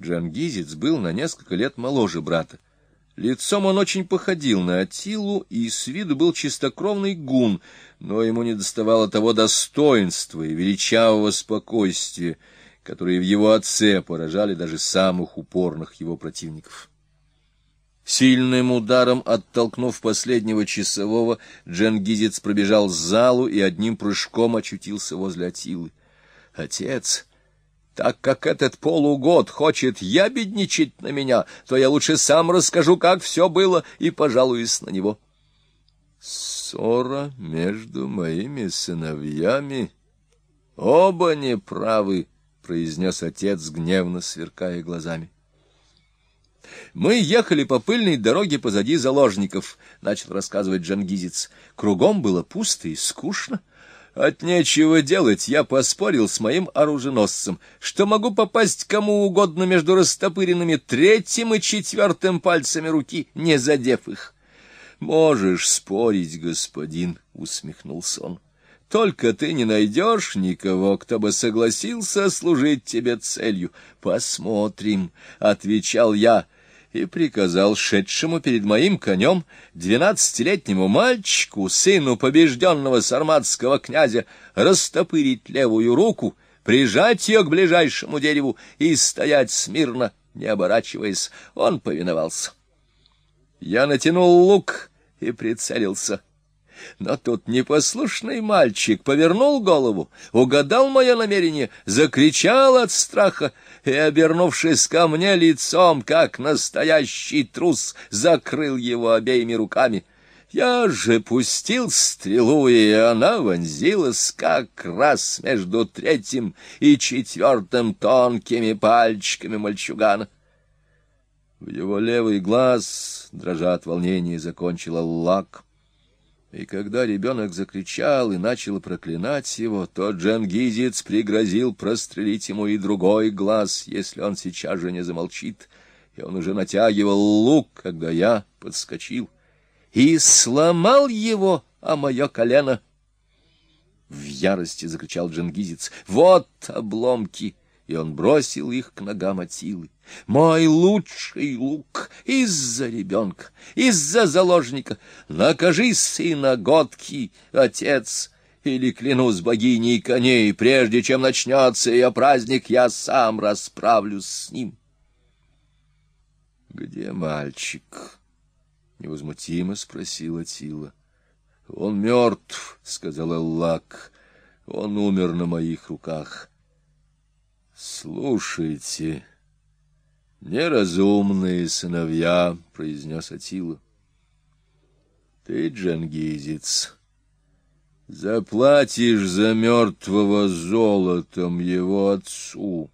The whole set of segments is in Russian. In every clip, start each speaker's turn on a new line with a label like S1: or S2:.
S1: Джангизец был на несколько лет моложе брата. Лицом он очень походил на Атилу и с виду был чистокровный гун, но ему не доставало того достоинства и величавого спокойствия, которые в его отце поражали даже самых упорных его противников. Сильным ударом оттолкнув последнего часового, Джангизец пробежал залу и одним прыжком очутился возле Атилы. Отец, так как этот полугод хочет ябедничать на меня, то я лучше сам расскажу, как все было, и пожалуюсь на него. Ссора между моими сыновьями. Оба неправы, — произнес отец, гневно сверкая глазами. Мы ехали по пыльной дороге позади заложников, — начал рассказывать Джангизец. Кругом было пусто и скучно. От нечего делать я поспорил с моим оруженосцем, что могу попасть кому угодно между растопыренными третьим и четвертым пальцами руки, не задев их. — Можешь спорить, господин, — усмехнулся он. — Только ты не найдешь никого, кто бы согласился служить тебе целью. — Посмотрим, — отвечал я, — и приказал шедшему перед моим конем двенадцатилетнему мальчику, сыну побежденного сарматского князя, растопырить левую руку, прижать ее к ближайшему дереву и стоять смирно, не оборачиваясь. Он повиновался. Я натянул лук и прицелился — но тут непослушный мальчик повернул голову, угадал мое намерение, закричал от страха и, обернувшись ко мне лицом, как настоящий трус, закрыл его обеими руками. Я же пустил стрелу, и она вонзилась как раз между третьим и четвертым тонкими пальчиками мальчугана. В его левый глаз, дрожа от волнения, закончила лак — и когда ребенок закричал и начал проклинать его, то Джангизец пригрозил прострелить ему и другой глаз, если он сейчас же не замолчит. И он уже натягивал лук, когда я подскочил, и сломал его, а мое колено. В ярости закричал Джангизец. «Вот обломки!» И он бросил их к ногам Атилы. Мой лучший лук из-за ребенка, из-за заложника. Накажи сына Годки, отец, или, клянусь богиней коней, прежде чем начнется ее праздник, я сам расправлюсь с ним. — Где мальчик? — невозмутимо спросила Тила. — Он мертв, — сказал Эллак. — Он умер на моих руках. — Слушайте... — Неразумные сыновья, — произнес Атила. — Ты, джангизец, заплатишь за мертвого золотом его отцу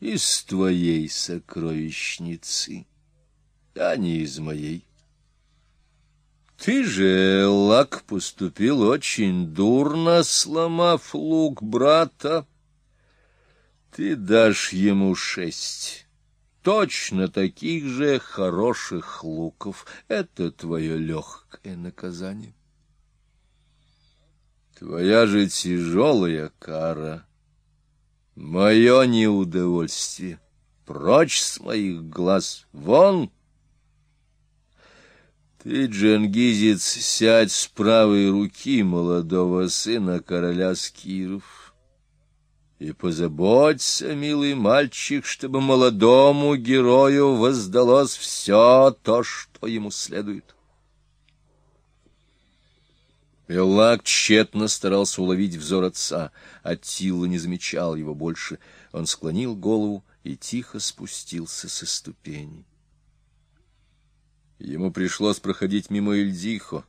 S1: из твоей сокровищницы, а не из моей. Ты же, Лак, поступил очень дурно, сломав лук брата. Ты дашь ему шесть точно таких же хороших луков. Это твое легкое наказание. Твоя же тяжелая кара, мое неудовольствие. Прочь с моих глаз, вон! Ты, джангизец, сядь с правой руки молодого сына короля Скиров. И позаботься, милый мальчик, чтобы молодому герою воздалось все то, что ему следует. Эллак тщетно старался уловить взор отца. Аттила не замечал его больше. Он склонил голову и тихо спустился со ступеней. Ему пришлось проходить мимо Эльдихо.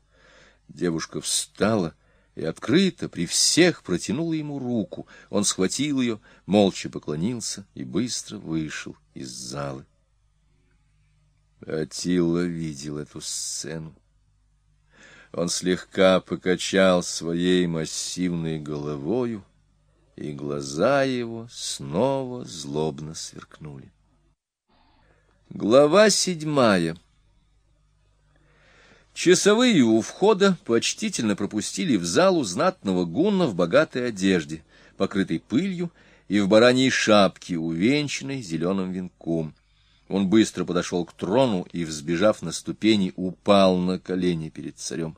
S1: Девушка встала — и открыто при всех протянула ему руку. Он схватил ее, молча поклонился и быстро вышел из залы. Атила видел эту сцену. Он слегка покачал своей массивной головою, и глаза его снова злобно сверкнули. Глава седьмая Часовые у входа почтительно пропустили в залу знатного гунна в богатой одежде, покрытой пылью, и в бараньей шапке, увенчанной зеленым венком. Он быстро подошел к трону и, взбежав на ступени, упал на колени перед царем.